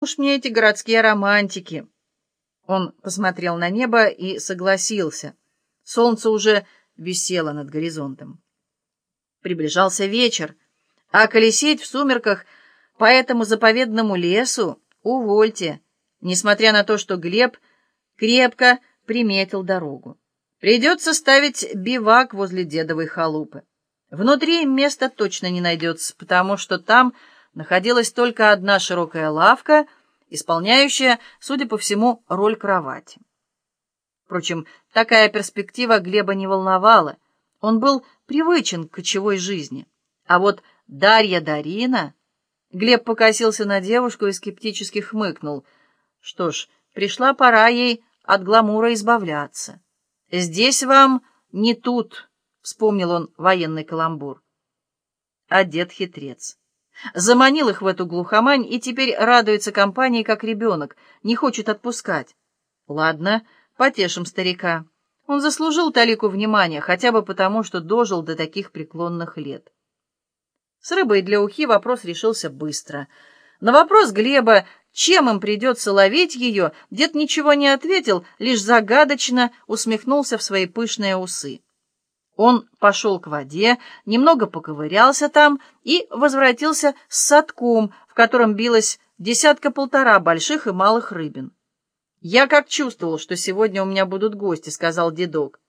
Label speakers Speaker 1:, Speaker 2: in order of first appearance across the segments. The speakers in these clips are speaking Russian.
Speaker 1: уж мне эти городские романтики. Он посмотрел на небо и согласился. Солнце уже висело над горизонтом. Приближался вечер, а колесеть в сумерках по этому заповедному лесу увольте, несмотря на то, что Глеб крепко приметил дорогу. Придется ставить бивак возле дедовой халупы. Внутри места точно не найдется, потому что там находилась только одна широкая лавка, исполняющая, судя по всему, роль кровати. Впрочем, такая перспектива Глеба не волновала. Он был привычен к кочевой жизни. А вот Дарья Дарина... Глеб покосился на девушку и скептически хмыкнул. Что ж, пришла пора ей от гламура избавляться. «Здесь вам не тут», — вспомнил он военный каламбур. Дед хитрец. Заманил их в эту глухомань и теперь радуется компании, как ребенок, не хочет отпускать. Ладно, потешим старика. Он заслужил талику внимания, хотя бы потому, что дожил до таких преклонных лет. С рыбой для ухи вопрос решился быстро. На вопрос Глеба, чем им придется ловить ее, дед ничего не ответил, лишь загадочно усмехнулся в свои пышные усы. Он пошел к воде, немного поковырялся там и возвратился с садком, в котором билось десятка-полтора больших и малых рыбин. «Я как чувствовал, что сегодня у меня будут гости», — сказал дедок.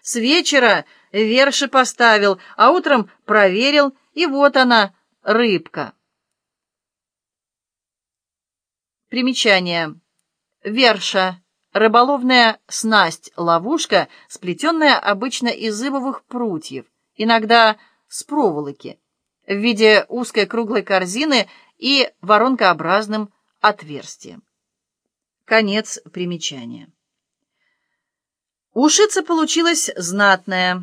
Speaker 1: «С вечера верши поставил, а утром проверил, и вот она, рыбка». Примечание. Верша. Рыболовная снасть-ловушка, сплетенная обычно из ибовых прутьев, иногда с проволоки, в виде узкой круглой корзины и воронкообразным отверстием. Конец примечания. Ушица получилась знатная.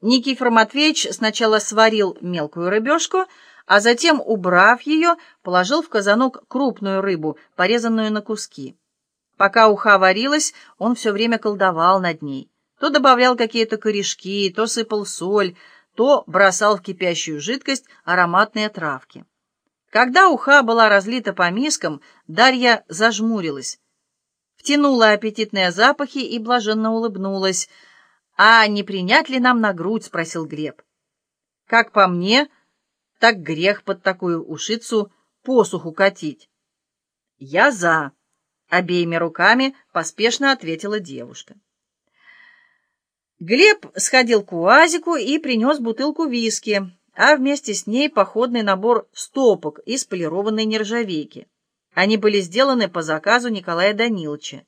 Speaker 1: Никифор Матвеевич сначала сварил мелкую рыбешку, а затем, убрав ее, положил в казанок крупную рыбу, порезанную на куски. Пока уха варилась, он все время колдовал над ней. То добавлял какие-то корешки, то сыпал соль, то бросал в кипящую жидкость ароматные травки. Когда уха была разлита по мискам, Дарья зажмурилась, втянула аппетитные запахи и блаженно улыбнулась. «А не принять ли нам на грудь?» — спросил Глеб. «Как по мне, так грех под такую ушицу посуху катить». «Я за», Обеими руками поспешно ответила девушка. Глеб сходил к УАЗику и принес бутылку виски, а вместе с ней походный набор стопок из полированной нержавейки. Они были сделаны по заказу Николая Даниловича.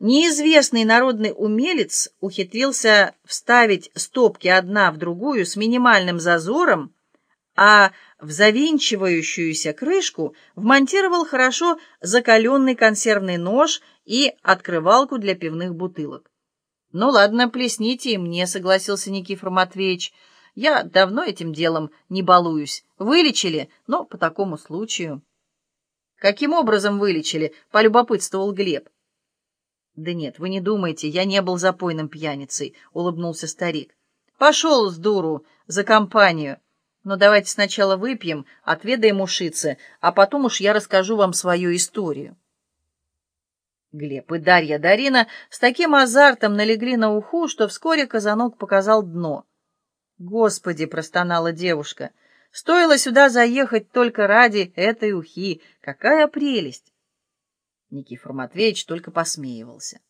Speaker 1: Неизвестный народный умелец ухитрился вставить стопки одна в другую с минимальным зазором, а в завинчивающуюся крышку вмонтировал хорошо закаленный консервный нож и открывалку для пивных бутылок. «Ну ладно, плесните и мне», — согласился Никифор Матвеевич. «Я давно этим делом не балуюсь. Вылечили, но по такому случаю». «Каким образом вылечили?» — полюбопытствовал Глеб. «Да нет, вы не думайте, я не был запойным пьяницей», — улыбнулся старик. «Пошел с дуру за компанию». Но давайте сначала выпьем, отведаем ушицы, а потом уж я расскажу вам свою историю. Глеб и Дарья Дарина с таким азартом налегли на уху, что вскоре казанок показал дно. «Господи!» — простонала девушка. «Стоило сюда заехать только ради этой ухи. Какая прелесть!» Никифор Матвеевич только посмеивался.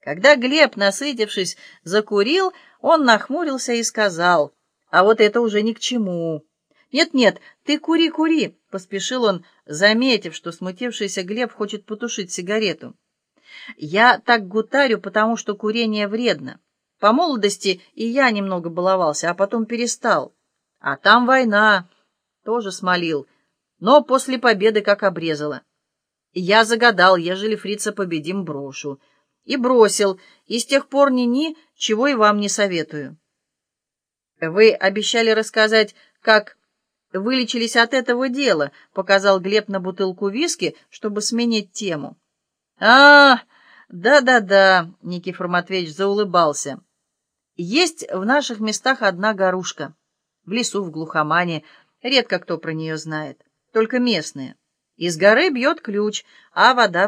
Speaker 1: Когда Глеб, насытившись, закурил, он нахмурился и сказал — а вот это уже ни к чему. «Нет-нет, ты кури, кури!» — поспешил он, заметив, что смутившийся Глеб хочет потушить сигарету. «Я так гутарю, потому что курение вредно. По молодости и я немного баловался, а потом перестал. А там война!» Тоже смолил, но после победы как обрезала. Я загадал, ежели фрица победим, брошу. И бросил, и с тех пор ни-ни, чего и вам не советую. «Вы обещали рассказать, как вылечились от этого дела», — показал Глеб на бутылку виски, чтобы сменить тему. «А, да-да-да», — Никифор Матвеевич заулыбался. «Есть в наших местах одна горушка. В лесу, в глухомане. Редко кто про нее знает. Только местные. Из горы бьет ключ, а вода